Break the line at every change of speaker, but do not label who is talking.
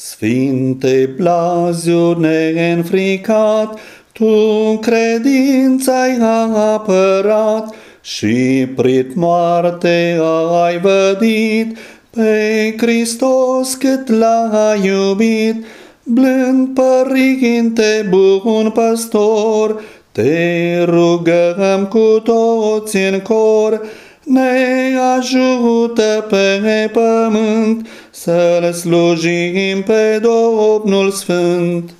Sfinte Blaziu neînfricat, tu credința ai apărat și prit moarte ai vădit pe Hristos cât l-a iubit. Blând părinte bun păstor, te rugăm cu toți în cor, ne ajută pe pământ să-L slujim pe Domnul Sfânt.